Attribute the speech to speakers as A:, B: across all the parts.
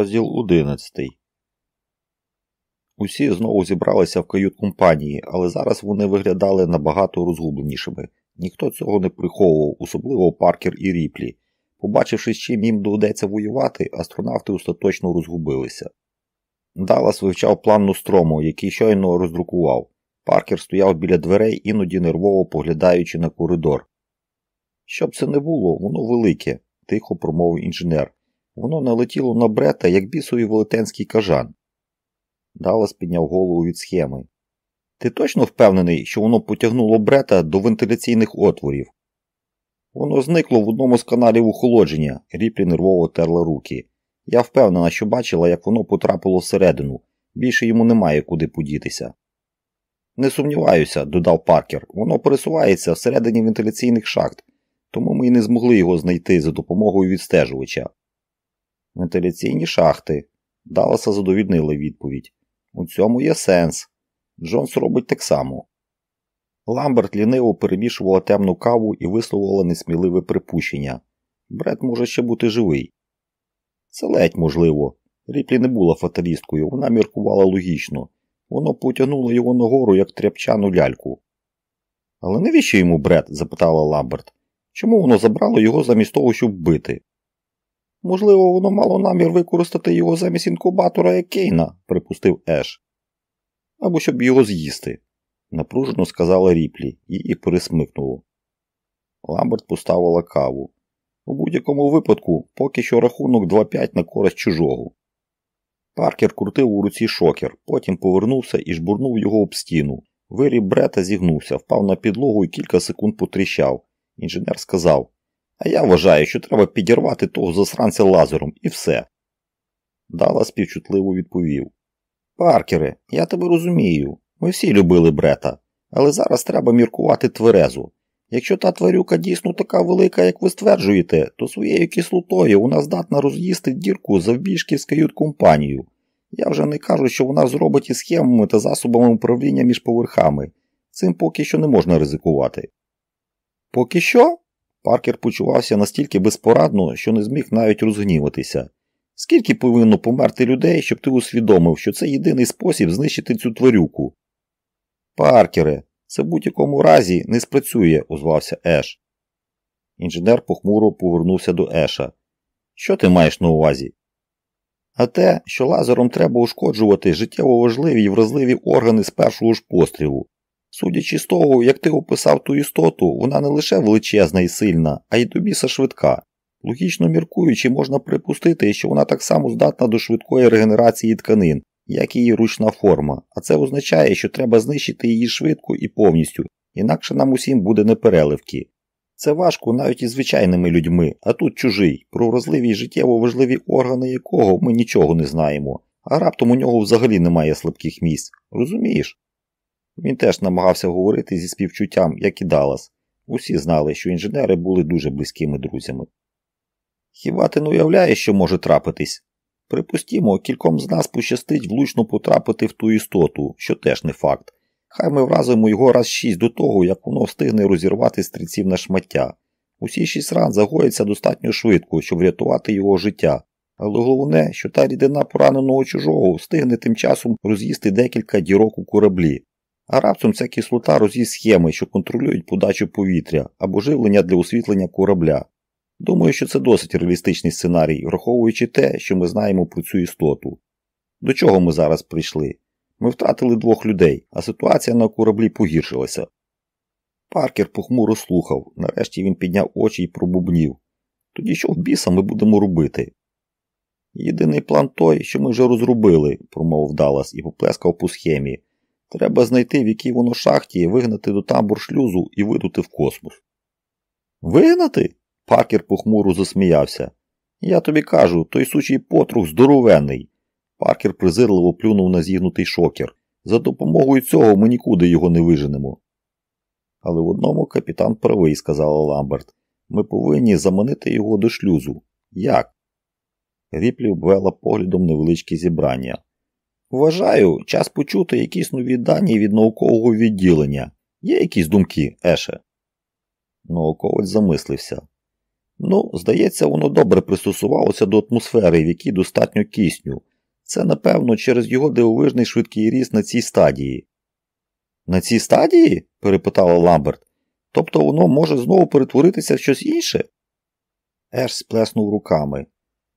A: Розділ 11 Усі знову зібралися в кают-компанії, але зараз вони виглядали набагато розгубленішими. Ніхто цього не приховував, особливо Паркер і Ріплі. Побачивши, з чим їм доведеться воювати, астронавти остаточно розгубилися. Даллас вивчав план Нострому, який щойно роздрукував. Паркер стояв біля дверей, іноді нервово поглядаючи на коридор. Щоб це не було, воно велике, тихо промовив інженер. Воно налетіло на брета, як бісовий велетенський кажан. Даллас підняв голову від схеми. Ти точно впевнений, що воно потягнуло брета до вентиляційних отворів? Воно зникло в одному з каналів охолодження, ріплі нервово терла руки. Я впевнена, що бачила, як воно потрапило всередину. Більше йому немає куди подітися. Не сумніваюся, додав Паркер, воно пересувається всередині вентиляційних шахт, тому ми й не змогли його знайти за допомогою відстежувача. Вентиляційні шахти. Далласа задовільнила відповідь. У цьому є сенс. Джонс робить так само. Ламберт ліниво перемішувала темну каву і висловила несміливе припущення. Бред може ще бути живий. Це ледь можливо. Ріплі не була фаталісткою, вона міркувала логічно. Воно потягнуло його нагору, як тряпчану ляльку. Але навіщо йому бред? запитала Ламберт. Чому воно забрало його замість того, щоб бити? Можливо, воно мало намір використати його замість інкубатора як Кейна, припустив Еш. Або щоб його з'їсти, напружено сказала Ріплі і пересмикнуло. Ламберт поставила каву. У будь-якому випадку, поки що рахунок 2-5 на користь чужого. Паркер крутив у руці шокер, потім повернувся і жбурнув його об стіну. Виріб брета зігнувся, впав на підлогу і кілька секунд потріщав. Інженер сказав а я вважаю, що треба підірвати того засранця лазером і все. Дала співчутливо відповів. Паркере, я тебе розумію. Ми всі любили брета, але зараз треба міркувати тверезу. Якщо та тварюка дійсно така велика, як ви стверджуєте, то своєю кислотою вона здатна роз'їсти дірку завбільшки з кают-компанію. Я вже не кажу, що вона зробить із схемами та засобами управління між поверхами. Цим поки що не можна ризикувати. Поки що? Паркер почувався настільки безпорадно, що не зміг навіть розгніватися. Скільки повинно померти людей, щоб ти усвідомив, що це єдиний спосіб знищити цю тварюку? Паркере, це в будь-якому разі не спрацює, озвався Еш. Інженер похмуро повернувся до Еша. Що ти маєш на увазі? А те, що лазером треба ушкоджувати життєво важливі і вразливі органи з першого ж пострілу, Судячи з того, як ти описав ту істоту, вона не лише величезна і сильна, а й до біса швидка. Логічно міркуючи, можна припустити, що вона так само здатна до швидкої регенерації тканин, як і її ручна форма, а це означає, що треба знищити її швидко і повністю, інакше нам усім буде непереливки. Це важко навіть із звичайними людьми, а тут чужий, про вразливі й життєво важливі органи якого ми нічого не знаємо, а раптом у нього взагалі немає слабких місць. Розумієш? Він теж намагався говорити зі співчуттям, як і Даллас. Усі знали, що інженери були дуже близькими друзями. Хіба ти не уявляєш, що може трапитись? Припустімо, кільком з нас пощастить влучно потрапити в ту істоту, що теж не факт. Хай ми вразимо його раз шість до того, як воно встигне розірвати стрільців на шмаття. Усі шість ран загояться достатньо швидко, щоб врятувати його життя. Але головне, що та рідина пораненого чужого встигне тим часом роз'їсти декілька дірок у кораблі, а раптом ця кислота роз'їсть схеми, що контролюють подачу повітря або живлення для освітлення корабля. Думаю, що це досить реалістичний сценарій, враховуючи те, що ми знаємо про цю істоту. До чого ми зараз прийшли? Ми втратили двох людей, а ситуація на кораблі погіршилася. Паркер похмуро слухав, нарешті він підняв очі і пробубнів. Тоді що в біса ми будемо робити? Єдиний план той, що ми вже розробили, промовив Даллас і поплескав по схемі. Треба знайти, в якій воно шахті, вигнати до тамбур шлюзу і видути в космос. Вигнати? Паркер похмуро засміявся. Я тобі кажу, той сучий потрух здоровенний. Паркер презирливо плюнув на зігнутий шокер. За допомогою цього ми нікуди його не виженемо. Але в одному капітан правий, сказала Ламберт. Ми повинні заманити його до шлюзу. Як? Ріплі обвела поглядом невеличке зібрання. Вважаю, час почути якісь нові дані від наукового відділення. Є якісь думки, Еше? Науковець замислився. Ну, здається, воно добре пристосувалося до атмосфери, в якій достатньо кисню. Це, напевно, через його дивовижний швидкий ріст на цій стадії. На цій стадії? перепитала Ламберт. Тобто воно може знову перетворитися в щось інше? Еш сплеснув руками.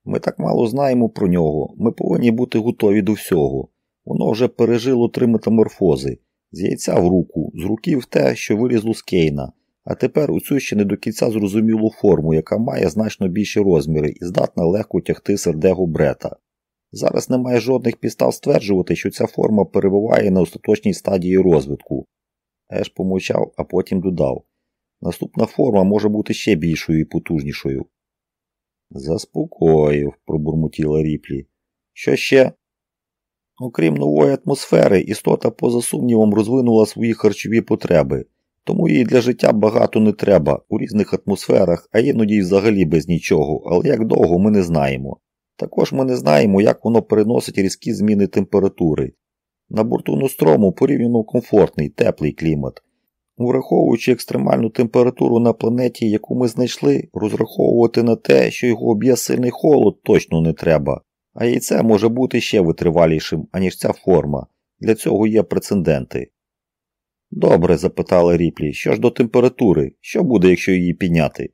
A: Ми так мало знаємо про нього, ми повинні бути готові до всього. Воно вже пережило три метаморфози з яйця в руку, з руки в те, що вилізло з Кейна, а тепер у цю ще не до кінця зрозумілу форму, яка має значно більші розміри і здатна легко тягти сердегу брета. Зараз немає жодних підстав стверджувати, що ця форма перебуває на остаточній стадії розвитку. Еш помовчав, а потім додав наступна форма може бути ще більшою і потужнішою. Заспокоїв, пробурмотіла ріплі. Що ще? Окрім нової атмосфери, істота поза сумнівом розвинула свої харчові потреби, тому їй для життя багато не треба у різних атмосферах, а іноді й взагалі без нічого, але як довго ми не знаємо. Також ми не знаємо, як воно переносить різкі зміни температури. На борту Нострому порівняно комфортний, теплий клімат. Враховуючи екстремальну температуру на планеті, яку ми знайшли, розраховувати на те, що його об'є сильний холод, точно не треба. А яйце може бути ще витривалішим, аніж ця форма. Для цього є прецеденти. Добре, запитала Ріплі, що ж до температури, що буде, якщо її підняти?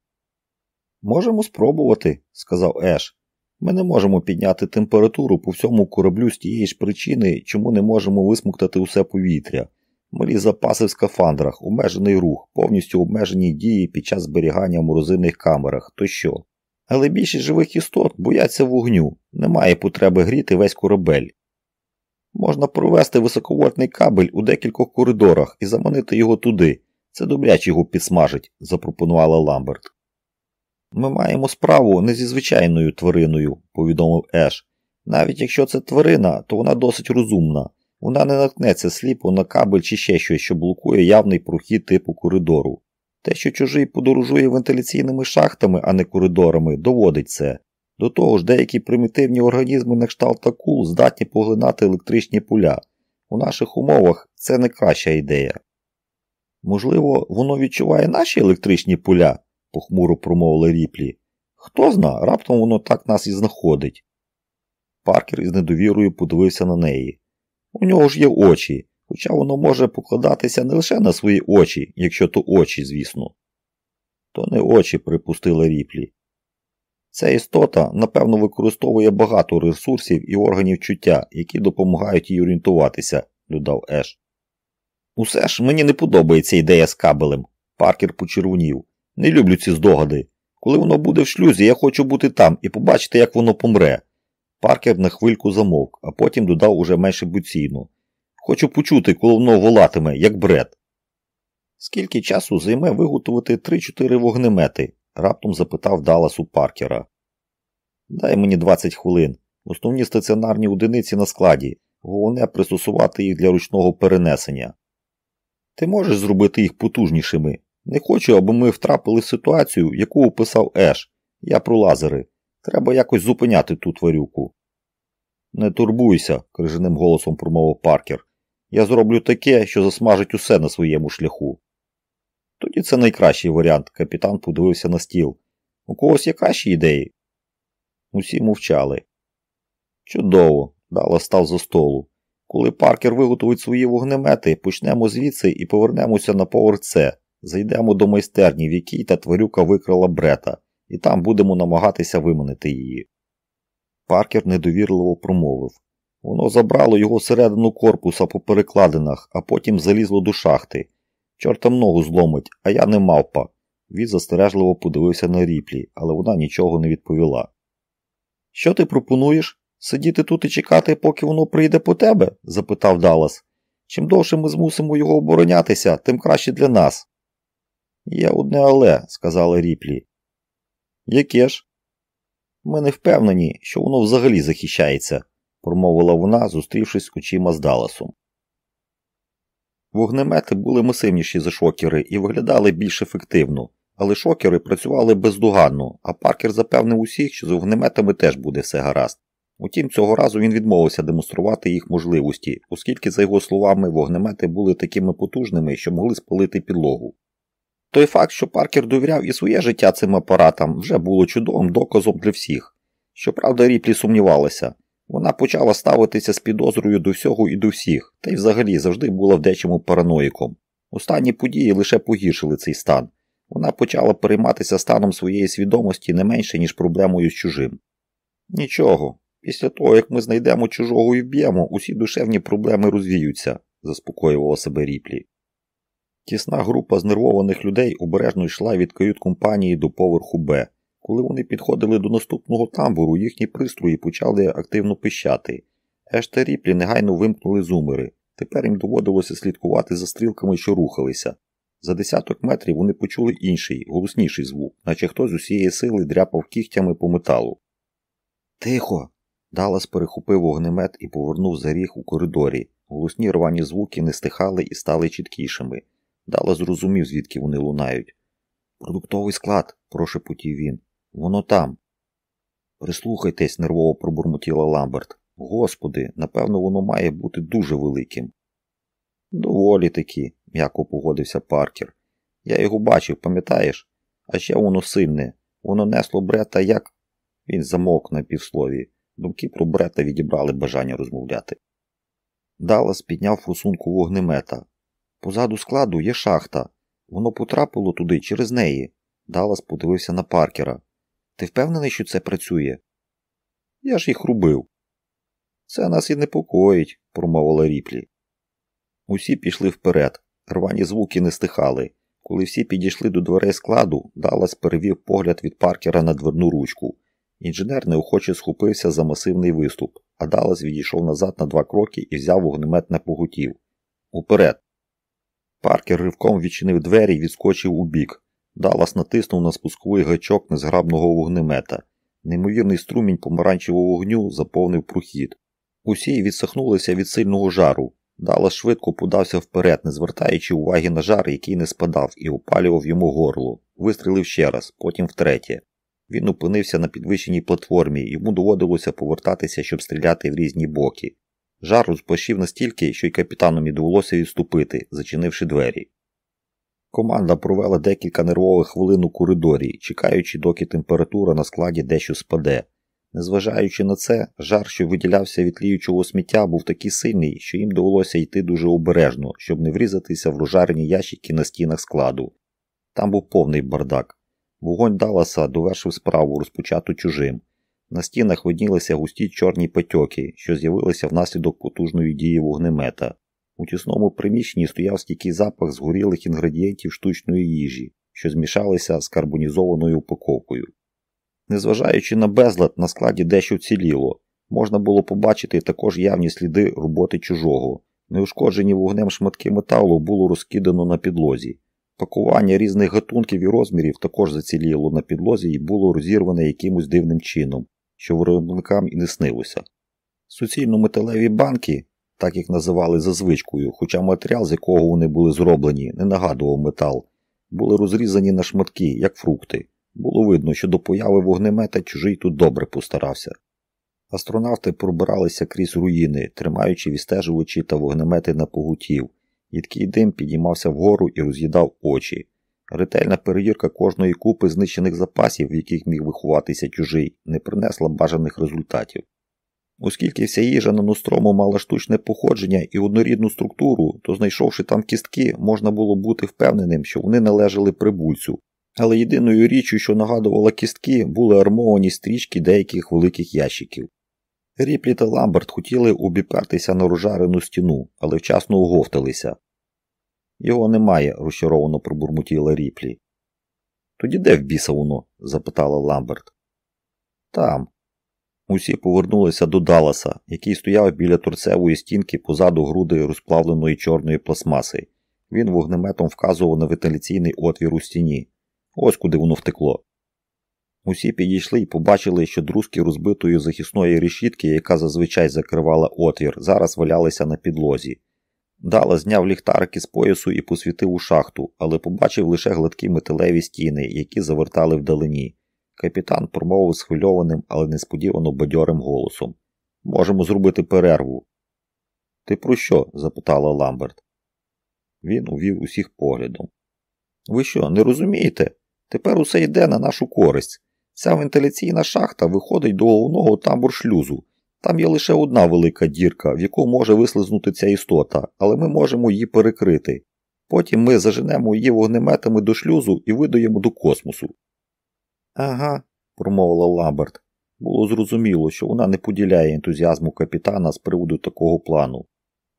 A: Можемо спробувати, сказав Еш. Ми не можемо підняти температуру по всьому кораблю з тієї ж причини, чому не можемо висмуктати усе повітря. Малі запаси в скафандрах, обмежений рух, повністю обмежені дії під час зберігання в морозильних камерах тощо. Але більшість живих істот бояться вогню, немає потреби гріти весь корабель. Можна провести високовольтний кабель у декількох коридорах і заманити його туди. Це добряче його підсмажить, запропонувала Ламберт. Ми маємо справу не зі звичайною твариною, повідомив Еш. Навіть якщо це тварина, то вона досить розумна. Вона не наткнеться сліпо на кабель чи ще щось, що блокує явний прохід типу коридору. Те, що чужий подорожує вентиляційними шахтами, а не коридорами, доводить це. До того ж, деякі примітивні організми на кшталт акул здатні поглинати електричні поля. У наших умовах це не краща ідея. Можливо, воно відчуває наші електричні поля, похмуро промовила ріплі. Хто зна, раптом воно так нас і знаходить. Паркер із недовірою подивився на неї. У нього ж є очі, хоча воно може покладатися не лише на свої очі, якщо то очі, звісно. То не очі, припустила ріплі. Ця істота, напевно, використовує багато ресурсів і органів чуття, які допомагають їй орієнтуватися, додав Еш. Усе ж мені не подобається ідея з кабелем. Паркер почервонів. Не люблю ці здогади. Коли воно буде в шлюзі, я хочу бути там і побачити, як воно помре. Паркер на хвильку замовк, а потім додав уже менш емоційно. Хочу почути, коли воно волатиме, як бред. Скільки часу займе виготовити 3-4 вогнемети? раптом запитав Даллас у Паркера. Дай мені 20 хвилин. Основні стаціонарні одиниці на складі. Головне пристосувати їх для ручного перенесення. Ти можеш зробити їх потужнішими. Не хочу, аби ми втрапили в ситуацію, яку описав Еш. Я про лазери. Треба якось зупиняти ту тварюку. Не турбуйся, крижаним голосом промовив Паркер. Я зроблю таке, що засмажить усе на своєму шляху. Тоді це найкращий варіант, капітан подивився на стіл. У когось є кращі ідеї? Усі мовчали. Чудово, Дала став за столу. Коли Паркер виготовить свої вогнемети, почнемо звідси і повернемося на поверх С. Зайдемо до майстерні, в якій та тварюка викрала брета, і там будемо намагатися виманити її. Паркер недовірливо промовив. Воно забрало його середину корпуса по перекладинах, а потім залізло до шахти. Чортам ногу зломить, а я не мавпа. Він застережливо подивився на ріплі, але вона нічого не відповіла. Що ти пропонуєш? Сидіти тут і чекати, поки воно прийде по тебе? запитав Даллас. Чим довше ми змусимо його оборонятися, тим краще для нас. Є одне але, сказала ріплі. Яке ж? Ми не впевнені, що воно взагалі захищається, промовила вона, зустрівшись очима з Далласом. Вогнемети були масивніші за шокери і виглядали більш ефективно, але шокери працювали бездоганно, а Паркер запевнив усіх, що з вогнеметами теж буде все гаразд. Утім, цього разу він відмовився демонструвати їх можливості, оскільки, за його словами, вогнемети були такими потужними, що могли спалити підлогу. Той факт, що Паркер довіряв і своє життя цим апаратам, вже було чудовим доказом для всіх. Щоправда, Ріплі сумнівалася. Вона почала ставитися з підозрою до всього і до всіх, та й взагалі завжди була в дечому параноїком. Останні події лише погіршили цей стан. Вона почала перейматися станом своєї свідомості не менше, ніж проблемою з чужим. Нічого, після того, як ми знайдемо чужого і вб'ємо, усі душевні проблеми розвіються, заспокоювала себе Ріплі. Тісна група знервованих людей обережно йшла від кают-компанії до поверху Б. Коли вони підходили до наступного тамбуру, їхні пристрої почали активно пищати. Еш та Ріплі негайно вимкнули зумери. Тепер їм доводилося слідкувати за стрілками, що рухалися. За десяток метрів вони почули інший, голосніший звук, наче хтось з усієї сили дряпав кігтями по металу. Тихо. Далас перехопив вогнемет і повернув за ріг у коридорі. Голосні рвані звуки не стихали і стали чіткішими. Далас зрозумів, звідки вони лунають. Продуктовий склад, прошепотів він. Воно там. Прислухайтесь, нервово пробурмотіла Ламберт. Господи, напевно, воно має бути дуже великим. Доволі таки, м'яко погодився Паркер. Я його бачив, пам'ятаєш? А ще воно сильне. Воно несло брета як. Він замовк на півслові. Думки про брета відібрали бажання розмовляти. Даллас підняв форсунку вогнемета. Позаду складу є шахта. Воно потрапило туди через неї. Даллас подивився на Паркера. Ти впевнений, що це працює? Я ж їх рубив. Це нас і непокоїть, промовила ріплі. Усі пішли вперед. Рвані звуки не стихали. Коли всі підійшли до дверей складу, Даллас перевів погляд від паркера на дверну ручку. Інженер неохоче схопився за масивний виступ, а Даллас відійшов назад на два кроки і взяв вогнемет на погутів. Уперед. Паркер ривком відчинив двері і відскочив у бік. Даллас натиснув на спусковий гачок незграбного вогнемета. Неймовірний струмінь помаранчевого вогню заповнив прохід. Усі відсахнулися від сильного жару. Даллас швидко подався вперед, не звертаючи уваги на жар, який не спадав, і опалював йому горло. Вистрілив ще раз, потім втретє. Він опинився на підвищеній платформі, йому доводилося повертатися, щоб стріляти в різні боки. Жар розпашів настільки, що й капітанові довелося відступити, зачинивши двері. Команда провела декілька нервових хвилин у коридорі, чекаючи, доки температура на складі дещо спаде. Незважаючи на це, жар, що виділявся від тліючого сміття, був такий сильний, що їм довелося йти дуже обережно, щоб не врізатися в розжарені ящики на стінах складу. Там був повний бардак. Вогонь Далласа довершив справу, розпочату чужим. На стінах виднілися густі чорні патьоки, що з'явилися внаслідок потужної дії вогнемета. У тісному приміщенні стояв стійкий запах згорілих інгредієнтів штучної їжі, що змішалися з карбонізованою упаковкою. Незважаючи на безлад, на складі дещо вціліло. Можна було побачити також явні сліди роботи чужого. Неушкоджені вогнем шматки металу було розкидано на підлозі. Пакування різних гатунків і розмірів також заціліло на підлозі і було розірване якимось дивним чином, що виробникам і не снилося. Суцільно металеві банки, так їх називали за звичкою, хоча матеріал, з якого вони були зроблені, не нагадував метал, були розрізані на шматки, як фрукти. Було видно, що до появи вогнемета чужий тут добре постарався. Астронавти пробиралися крізь руїни, тримаючи відстежувачі та вогнемети на погутів. Їдкий дим підіймався вгору і роз'їдав очі. Ретельна перевірка кожної купи знищених запасів, в яких міг виховатися чужий, не принесла бажаних результатів. Оскільки вся їжа на Нострому мала штучне походження і однорідну структуру, то знайшовши там кістки, можна було бути впевненим, що вони належали прибульцю. Але єдиною річчю, що нагадувала кістки, були армовані стрічки деяких великих ящиків. Ріплі та Ламберт хотіли обіпертися на розжарену стіну, але вчасно оговталися. Його немає, розчаровано пробурмотіла ріплі. Тоді де в біса воно? запитала Ламберт. Там. Усі повернулися до Далласа, який стояв біля торцевої стінки позаду груди розплавленої чорної пластмаси. Він вогнеметом вказував на вентиляційний отвір у стіні. Ось куди воно втекло. Усі підійшли і побачили, що друзки розбитої захисної решітки, яка зазвичай закривала отвір, зараз валялися на підлозі. Дала зняв ліхтарик із поясу і посвітив у шахту, але побачив лише гладкі металеві стіни, які завертали вдалині. Капітан промовив схвильованим, але несподівано бадьорим голосом Можемо зробити перерву. Ти про що? запитала Ламберт. Він увів усіх поглядом. Ви що, не розумієте? Тепер усе йде на нашу користь. Ця вентиляційна шахта виходить до головного тамбур-шлюзу. Там є лише одна велика дірка, в яку може вислизнути ця істота, але ми можемо її перекрити. Потім ми заженемо її вогнеметами до шлюзу і видаємо до космосу. Ага, промовила Ламберт. Було зрозуміло, що вона не поділяє ентузіазму капітана з приводу такого плану.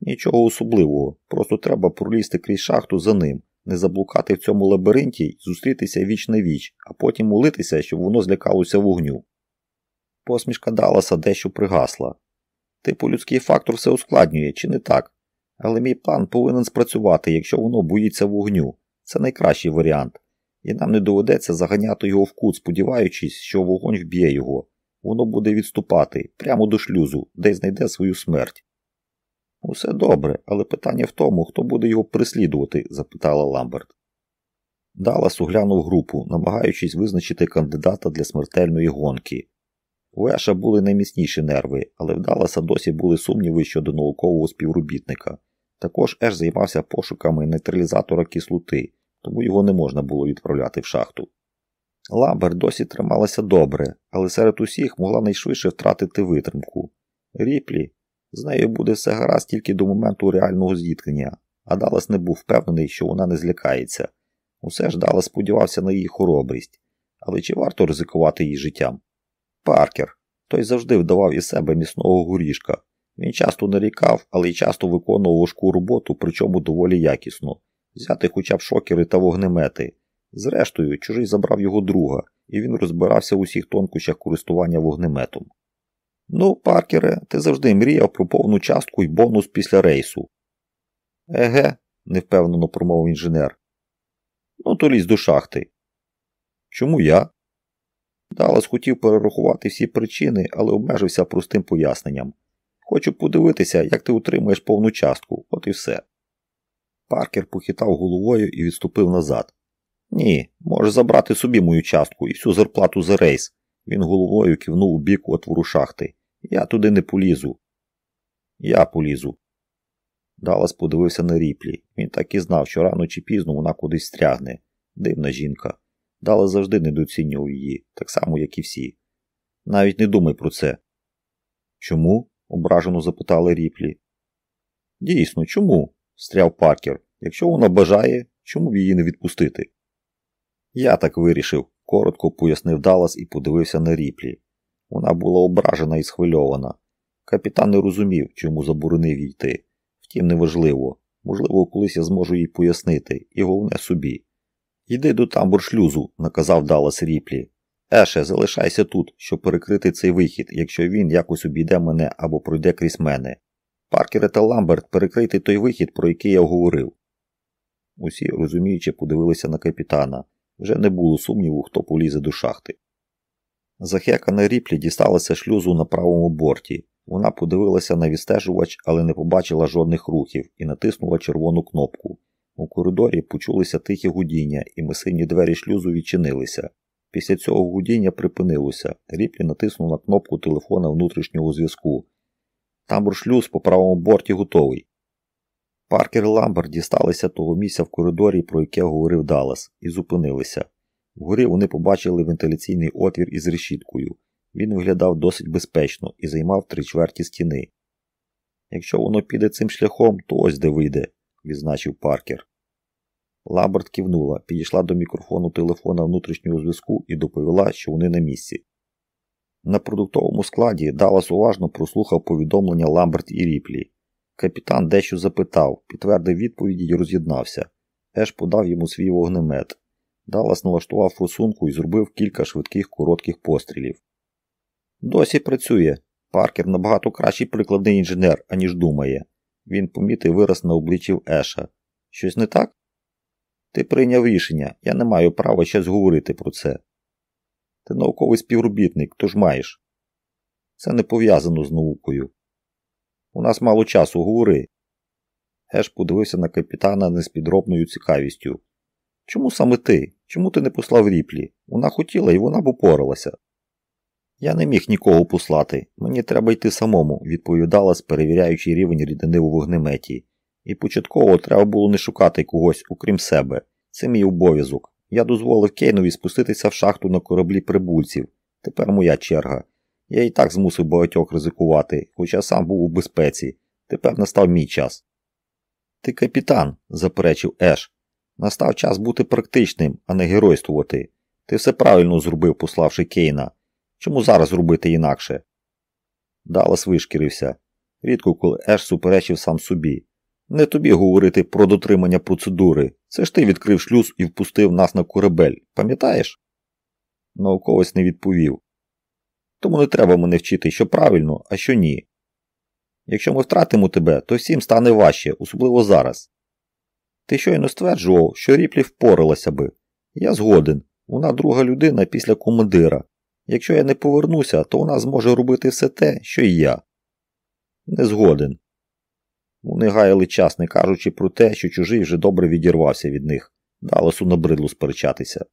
A: Нічого особливого, просто треба пролізти крізь шахту за ним, не заблукати в цьому лабіринті і зустрітися віч на віч, а потім молитися, щоб воно злякалося вогню. Посмішка Далласа дещо пригасла. Типу людський фактор все ускладнює, чи не так? Але мій план повинен спрацювати, якщо воно боїться вогню. Це найкращий варіант. І нам не доведеться заганяти його в кут, сподіваючись, що вогонь вб'є його. Воно буде відступати прямо до шлюзу, де знайде свою смерть. Усе добре, але питання в тому, хто буде його переслідувати? запитала Ламберт. Даллас оглянув групу, намагаючись визначити кандидата для смертельної гонки. У Еша були найміцніші нерви, але в Далласа досі були сумніви щодо наукового співробітника. Також Еш займався пошуками нейтралізатора кислоти, тому його не можна було відправляти в шахту. Ламберт досі трималася добре, але серед усіх могла найшвидше втратити витримку. Ріплі, з нею буде все гаразд тільки до моменту реального зіткнення, а Даллас не був впевнений, що вона не злякається. Усе ж Даллас сподівався на її хоробрість, але чи варто ризикувати її життям? Паркер. Той завжди вдавав із себе міцного горішка. Він часто нарікав, але й часто виконував важку роботу, причому доволі якісно, взяти хоча б шокери та вогнемети. Зрештою, чужий забрав його друга, і він розбирався у усіх тонкощах користування вогнеметом. Ну, Паркере, ти завжди мріяв про повну частку і бонус після рейсу. Еге, невпевнено промовив інженер. Ну, то лізь до шахти. Чому я? Далlas хотів перерахувати всі причини, але обмежився простим поясненням. Хочу подивитися, як ти утримуєш повну частку, от і все. Паркер похитав головою і відступив назад. Ні, можеш забрати собі мою частку і всю зарплату за рейс. Він головою кивнув у бік отвору шахти. Я туди не полізу. Я полізу. Далас подивився на ріплі. Він так і знав, що рано чи пізно вона кудись стрягне. Дивна жінка. Далас завжди недооцінював її, так само, як і всі. Навіть не думай про це. Чому? ображено запитали ріплі. Дійсно, чому? встряв Паркер. Якщо вона бажає, чому б її не відпустити? Я так вирішив, коротко пояснив Далас і подивився на ріплі. Вона була ображена і схвильована. Капітан не розумів, чому заборонив їй йти. Втім, неважливо. Можливо, колись я зможу їй пояснити, і головне собі. Йди до тамбур шлюзу, наказав Даллас Ріплі. Еше, залишайся тут, щоб перекрити цей вихід, якщо він якось обійде мене або пройде крізь мене. Паркере та Ламберт перекрити той вихід, про який я говорив. Усі, розуміючи, подивилися на капітана. Вже не було сумніву, хто полізе до шахти. Захекана ріплі дісталася шлюзу на правому борті. Вона подивилася на відстежувач, але не побачила жодних рухів і натиснула червону кнопку. У коридорі почулися тихі гудіння, і масивні двері шлюзу відчинилися. Після цього гудіння припинилося. Ріплі натиснув на кнопку телефона внутрішнього зв'язку. Тамбур шлюз по правому борті готовий. Паркер і Ламберт дісталися того місця в коридорі, про яке говорив Даллас, і зупинилися. Вгорі вони побачили вентиляційний отвір із решіткою. Він виглядав досить безпечно і займав три чверті стіни. Якщо воно піде цим шляхом, то ось де вийде, відзначив Паркер. Ламберт кивнула, підійшла до мікрофону телефона внутрішнього зв'язку і доповіла, що вони на місці. На продуктовому складі Даллас уважно прослухав повідомлення Ламберт і Ріплі. Капітан дещо запитав, підтвердив відповіді і роз'єднався. Еш подав йому свій вогнемет. Даллас налаштував форсунку і зробив кілька швидких коротких пострілів. Досі працює. Паркер набагато кращий прикладний інженер, аніж думає. Він помітив вираз на обличчі Еша. Щось не так? Ти прийняв рішення, я не маю права щось говорити про це. Ти науковий співробітник, тож маєш. Це не пов'язано з наукою. У нас мало часу, говори. Еш подивився на капітана не з підробною цікавістю. Чому саме ти? Чому ти не послав ріплі? Вона хотіла і вона б упоралася. Я не міг нікого послати. Мені треба йти самому, відповідала, перевіряючи рівень рідини у вогнеметі. І початково треба було не шукати когось, окрім себе. Це мій обов'язок. Я дозволив Кейнові спуститися в шахту на кораблі прибульців. Тепер моя черга. Я і так змусив багатьох ризикувати, хоча сам був у безпеці. Тепер настав мій час. Ти капітан, заперечив Еш. Настав час бути практичним, а не геройствувати. Ти все правильно зробив, пославши Кейна. Чому зараз робити інакше? Далас вишкірився. Рідко коли Еш суперечив сам собі. Не тобі говорити про дотримання процедури. Це ж ти відкрив шлюз і впустив нас на корабель, пам'ятаєш? Науковець не відповів. Тому не треба мене вчити, що правильно, а що ні. Якщо ми втратимо тебе, то всім стане важче, особливо зараз. Ти щойно стверджував, що ріплі впоралася би. Я згоден. Вона друга людина після командира. Якщо я не повернуся, то вона зможе робити все те, що і я. Не згоден. Вони гаяли час, не кажучи про те, що чужий вже добре відірвався від них. Далесу набридло сперечатися.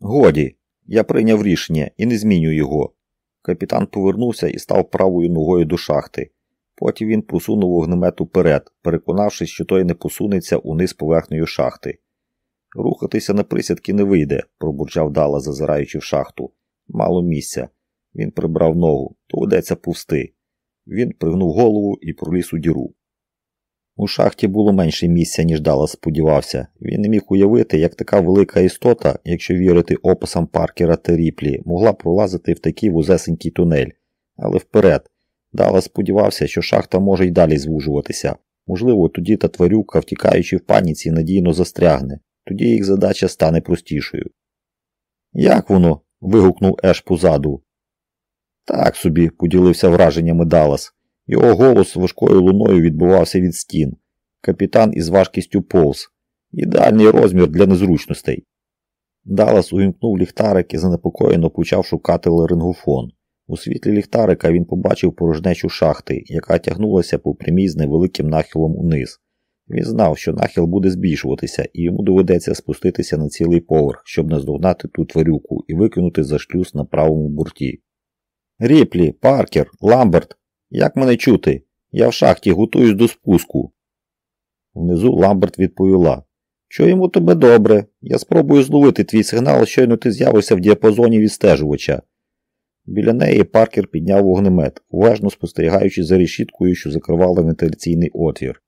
A: Годі, я прийняв рішення і не зміню його. Капітан повернувся і став правою ногою до шахти. Потім він посунув вогнемет уперед, переконавшись, що той не посунеться униз поверхнею шахти. Рухатися на присядки не вийде, пробурчав Дала, зазираючи в шахту. Мало місця. Він прибрав ногу, доведеться пусти. Він пригнув голову і проліз у діру. У шахті було менше місця, ніж Дала сподівався. Він не міг уявити, як така велика істота, якщо вірити описам Паркера та Ріплі, могла пролазити в такий вузесенький тунель. Але вперед. Дала сподівався, що шахта може й далі звужуватися. Можливо, тоді та тварюка, втікаючи в паніці, надійно застрягне. Тоді їх задача стане простішою. Як воно? Вигукнув Еш позаду. Так собі, поділився враженнями Даллас. Його голос важкою луною відбувався від стін. Капітан із важкістю повз. Ідеальний розмір для незручностей. Даллас увімкнув ліхтарик і занепокоєно почав шукати ларингофон. У світлі ліхтарика він побачив порожнечу шахти, яка тягнулася по прямій з невеликим нахилом униз. Він знав, що нахил буде збільшуватися, і йому доведеться спуститися на цілий поверх, щоб наздогнати ту тварюку і викинути за шлюз на правому борті. Ріплі, Паркер, Ламберт, як мене чути? Я в шахті готуюсь до спуску. Внизу Ламберт відповіла йому тебе добре. Я спробую зловити твій сигнал, щойно ти з'явишся в діапазоні відстежувача. Біля неї Паркер підняв вогнемет, уважно спостерігаючи за решіткою, що закривала вентиляційний отвір.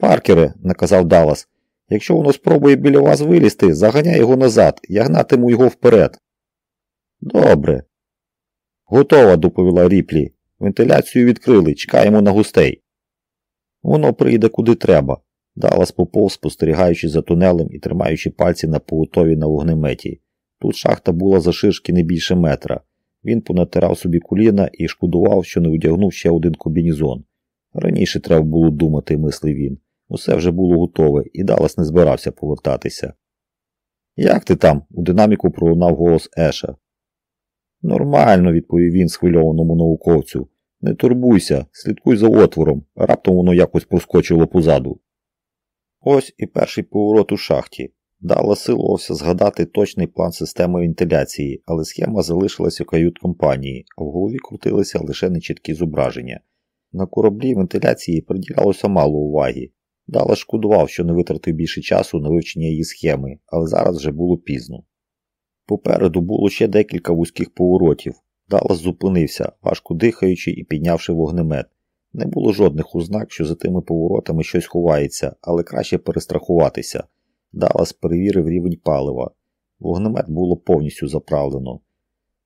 A: Паркере, наказав Даллас, якщо воно спробує біля вас вилізти, заганяй його назад, я гнатиму його вперед. Добре. Готова, доповіла Ріплі. Вентиляцію відкрили, чекаємо на гостей. Воно прийде куди треба. Даллас поповз, спостерігаючи за тунелем і тримаючи пальці на поготові на вогнеметі. Тут шахта була за шишки не більше метра. Він понатирав собі коліна і шкодував, що не одягнув ще один комбінізон. Раніше треба було думати, мислив він. Усе вже було готове, і Далlas не збирався повертатися. Як ти там? у динаміку пролунав голос Еша. Нормально, відповів він схвильованому науковцю. Не турбуйся, слідкуй за отвором, раптом воно якось проскочило позаду. Ось і перший поворот у шахті. Дала силувався згадати точний план системи вентиляції, але схема залишилася у кают-компанії, а в голові крутилися лише нечіткі зображення. На кораблі вентиляції приділялося мало уваги. Дала шкодував, що не витратив більше часу на вивчення її схеми, але зараз вже було пізно. Попереду було ще декілька вузьких поворотів. Даллас зупинився, важко дихаючи і піднявши вогнемет. Не було жодних ознак, що за тими поворотами щось ховається, але краще перестрахуватися. Даллас перевірив рівень палива. Вогнемет було повністю заправлено.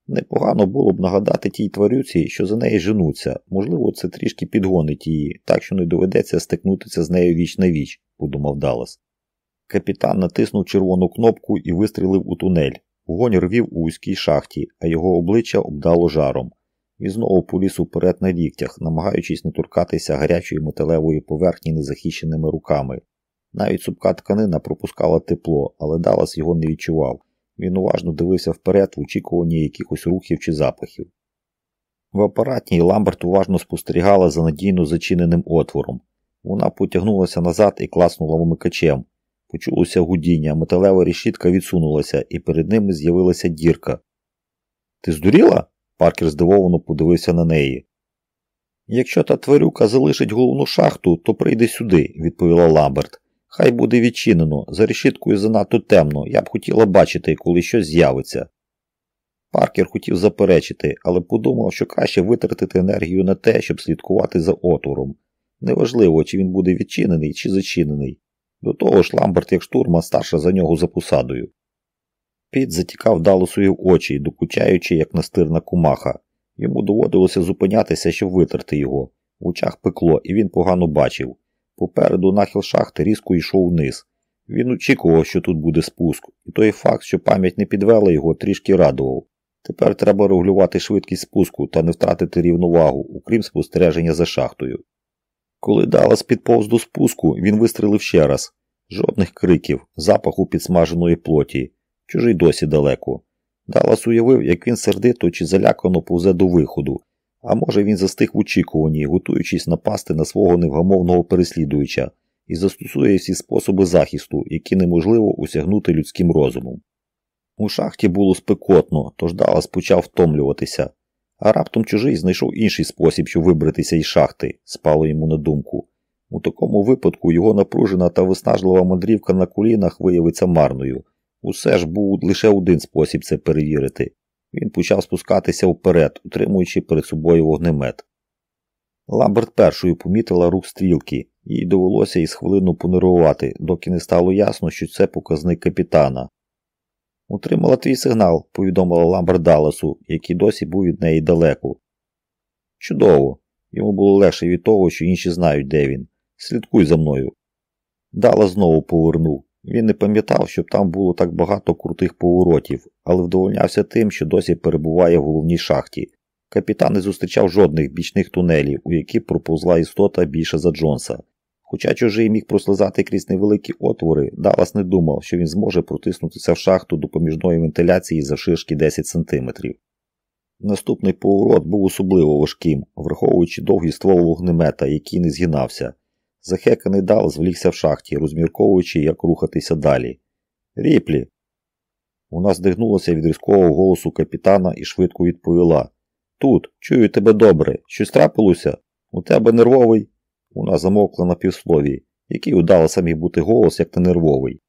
A: Непогано було б нагадати тій тварюці, що за неї женуться. Можливо, це трішки підгонить її, так що не доведеться стикнутися з нею віч на віч, подумав Даллас. Капітан натиснув червону кнопку і вистрілив у тунель. Вогонь рвів у вузькій шахті, а його обличчя обдало жаром. Він знову поліз уперед на ліктях, намагаючись не торкатися гарячої металевої поверхні незахищеними руками. Навіть супка тканина пропускала тепло, але Далас його не відчував. Він уважно дивився вперед в очікуванні якихось рухів чи запахів. В апаратній Ламберт уважно спостерігала за надійно зачиненим отвором. Вона потягнулася назад і класнула вмикачем. Почулося гудіння, металева решітка відсунулася, і перед ними з'явилася дірка. Ти здуріла? Паркер здивовано подивився на неї. Якщо та тварюка залишить головну шахту, то прийде сюди, відповіла Ламберт. Хай буде відчинено, за решіткою занадто темно, я б хотіла бачити, коли щось з'явиться. Паркер хотів заперечити, але подумав, що краще витратити енергію на те, щоб слідкувати за отвором. Неважливо, чи він буде відчинений, чи зачинений. До того ж, Ламберт, як штурман, старша за нього за посадою. Піт затікав Далосою в очі, докучаючи, як настирна кумаха. Йому доводилося зупинятися, щоб витерти його. В очах пекло, і він погано бачив. Попереду нахил шахти різко йшов вниз. Він очікував, що тут буде спуск, і той факт, що пам'ять не підвела його, трішки радував. Тепер треба регулювати швидкість спуску та не втратити рівновагу, окрім спостереження за шахтою. Коли Далас підповз до спуску, він вистрелив ще раз. Жодних криків, запаху підсмаженої плоті. Чужий досі далеко. Далас уявив, як він сердито чи залякано повзе до виходу, а може він застиг в очікуванні, готуючись напасти на свого невгамовного переслідувача і застосує всі способи захисту, які неможливо осягнути людським розумом. У шахті було спекотно, тож Далас почав втомлюватися, а раптом чужий знайшов інший спосіб, щоб вибратися із шахти, спало йому на думку. У такому випадку його напружена та виснажлива мандрівка на колінах виявиться марною. Усе ж був лише один спосіб це перевірити. Він почав спускатися вперед, утримуючи перед собою вогнемет. Ламберт першою помітила рух стрілки, їй довелося із хвилину понервувати, доки не стало ясно, що це показник капітана. Утримала твій сигнал, повідомила Ламберт Далласу, який досі був від неї далеко. Чудово. Йому було легше від того, що інші знають, де він. Слідкуй за мною. Даллас знову повернув. Він не пам'ятав, щоб там було так багато крутих поворотів, але вдовольнявся тим, що досі перебуває в головній шахті. Капітан не зустрічав жодних бічних тунелів, у які проповзла істота більше за Джонса. Хоча чужий міг прослизати крізь невеликі отвори, Даллас не думав, що він зможе протиснутися в шахту допоміжної вентиляції за шишки 10 см. Наступний поворот був особливо важким, враховуючи довгий ствол вогнемета, який не згинався. Захеканий дал звлігся в шахті, розмірковуючи, як рухатися далі. Ріплі. Вона здигнулася від різкого голосу капітана і швидко відповіла Тут, чую тебе добре. Щось трапилося? У тебе нервовий? Вона замовкла на півслові, який удало самі бути голос, як ти нервовий.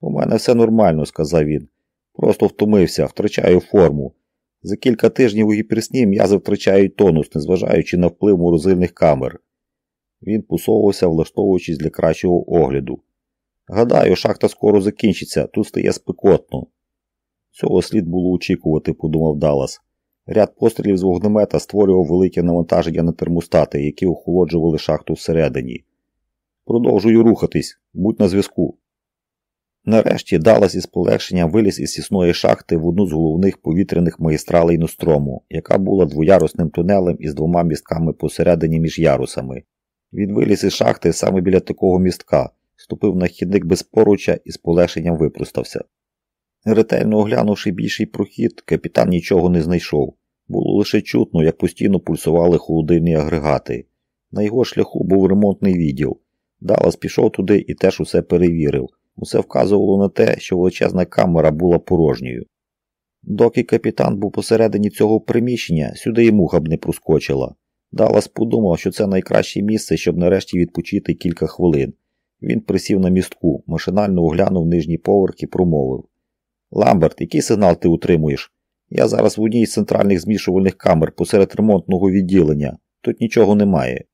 A: У мене все нормально, сказав він. Просто втомився, втрачаю форму. За кілька тижнів у гіперсні м'язи втрачають тонус, незважаючи на вплив морозильних камер. Він посовувався, влаштовуючись для кращого огляду. Гадаю, шахта скоро закінчиться, тут стає спекотно. Цього слід було очікувати, подумав Даллас. Ряд пострілів з вогнемета створював велике навантаження на термостати, які охолоджували шахту всередині. Продовжую рухатись, будь на зв'язку. Нарешті Даллас із полегшенням виліз із сісної шахти в одну з головних повітряних магістралей Нострому, яка була двоярусним тунелем із двома містками посередині між ярусами. Він виліз із шахти саме біля такого містка, ступив на хідник без поруча і з полегшенням випростався. Ретельно оглянувши більший прохід, капітан нічого не знайшов. Було лише чутно, як постійно пульсували холодильні агрегати. На його шляху був ремонтний відділ. Далас пішов туди і теж усе перевірив. Усе вказувало на те, що величезна камера була порожньою. Доки капітан був посередині цього приміщення, сюди й муха б не проскочила. Даллас подумав, що це найкраще місце, щоб нарешті відпочити кілька хвилин. Він присів на містку, машинально оглянув нижній поверх і промовив Ламберт, який сигнал ти утримуєш? Я зараз в одній з центральних змішувальних камер посеред ремонтного відділення. Тут нічого немає.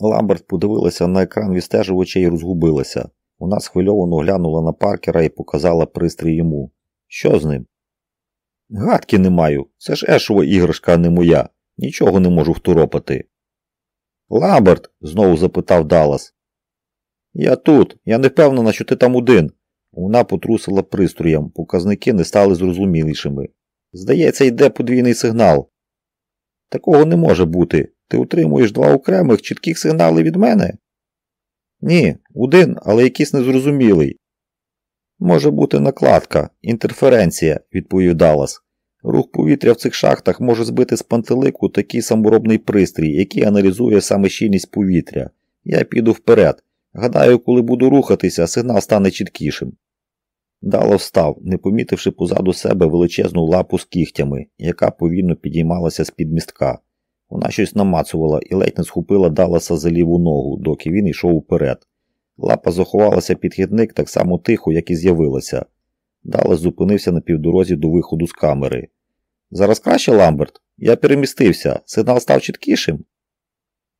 A: Ламберт подивилася на екран відстежувача і розгубилася. Вона схвильовано глянула на паркера і показала пристрій йому. Що з ним? Гадки не маю. Це ж ешова іграшка, а не моя. Нічого не можу второпати. Ламберт? знову запитав Даллас. Я тут. Я не впевнена, що ти там один. Вона потрусила пристроєм, показники не стали зрозумілішими. Здається, йде подвійний сигнал. Такого не може бути. Ти утримуєш два окремих чітких сигнали від мене? Ні, один, але якийсь незрозумілий. Може бути накладка, інтерференція, відповів Даллас. Рух повітря в цих шахтах може збити з пантелику такий саморобний пристрій, який аналізує саме щільність повітря. Я піду вперед. Гадаю, коли буду рухатися, сигнал стане чіткішим. Дало встав, не помітивши позаду себе величезну лапу з кігтями, яка повільно підіймалася з під містка. Вона щось намацувала і ледь не схопила Далласа за ліву ногу, доки він йшов вперед. Лапа заховалася під хідник так само тихо, як і з'явилася. Далес зупинився на півдорозі до виходу з камери. Зараз краще, Ламберт? Я перемістився. Сигнал став чіткішим?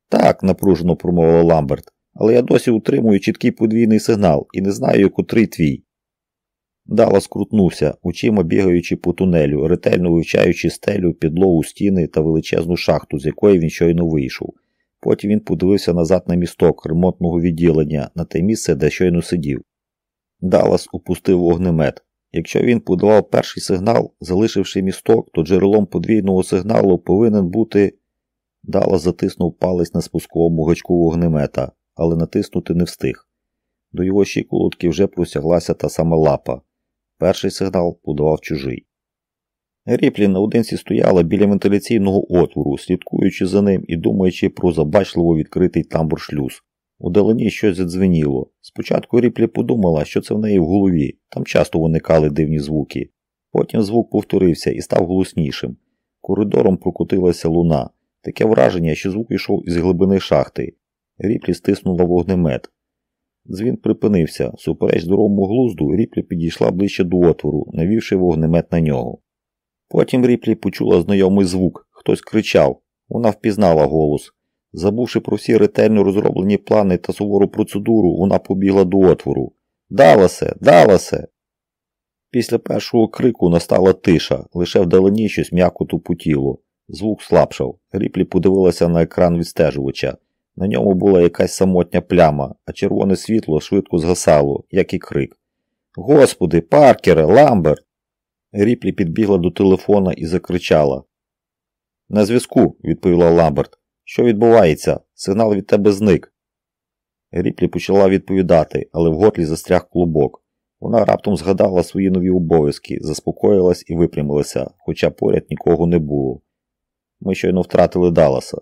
A: Так, напружено промовила Ламберт, але я досі утримую чіткий подвійний сигнал і не знаю, котрий твій. Даллас крутнувся, очима бігаючи по тунелю, ретельно вивчаючи стелю, підлогу, стіни та величезну шахту, з якої він щойно вийшов. Потім він подивився назад на місток ремонтного відділення, на те місце, де щойно сидів. Даллас упустив вогнемет. Якщо він подавав перший сигнал, залишивши місток, то джерелом подвійного сигналу повинен бути. Даллас затиснув палець на спусковому гачку вогнемета, але натиснути не встиг. До його щиколотки вже просяглася та сама лапа. Перший сигнал подавав чужий. Ріплі наодинці стояла біля вентиляційного отвору, слідкуючи за ним і думаючи про забачливо відкритий тамбур шлюз. У далині щось задзвеніло. Спочатку Ріплі подумала, що це в неї в голові, там часто виникали дивні звуки. Потім звук повторився і став голоснішим. Коридором прокотилася луна. Таке враження, що звук йшов із глибини шахти. Ріплі стиснула вогнемет. Дзвін припинився. Супереч здоровому глузду, Ріплі підійшла ближче до отвору, навівши вогнемет на нього. Потім Ріплі почула знайомий звук, хтось кричав. Вона впізнала голос. Забувши про всі ретельно розроблені плани та сувору процедуру, вона побігла до отвору. Даласе, Даласе! Після першого крику настала тиша, лише вдалині щось м'яко тупотіло. Звук слабшав. Ріплі подивилася на екран відстежувача. На ньому була якась самотня пляма, а червоне світло швидко згасало, як і крик. Господи, паркере, Ламберт! Ріплі підбігла до телефона і закричала. На зв'язку, відповіла Ламберт. Що відбувається? Сигнал від тебе зник. Ріплі почала відповідати, але в горлі застряг клубок. Вона раптом згадала свої нові обов'язки, заспокоїлась і випрямилася, хоча поряд нікого не було. Ми щойно втратили Далласа.